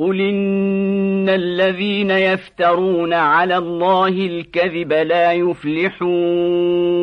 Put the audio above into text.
قل إن الذين يفترون على الله الكذب لا يفلحون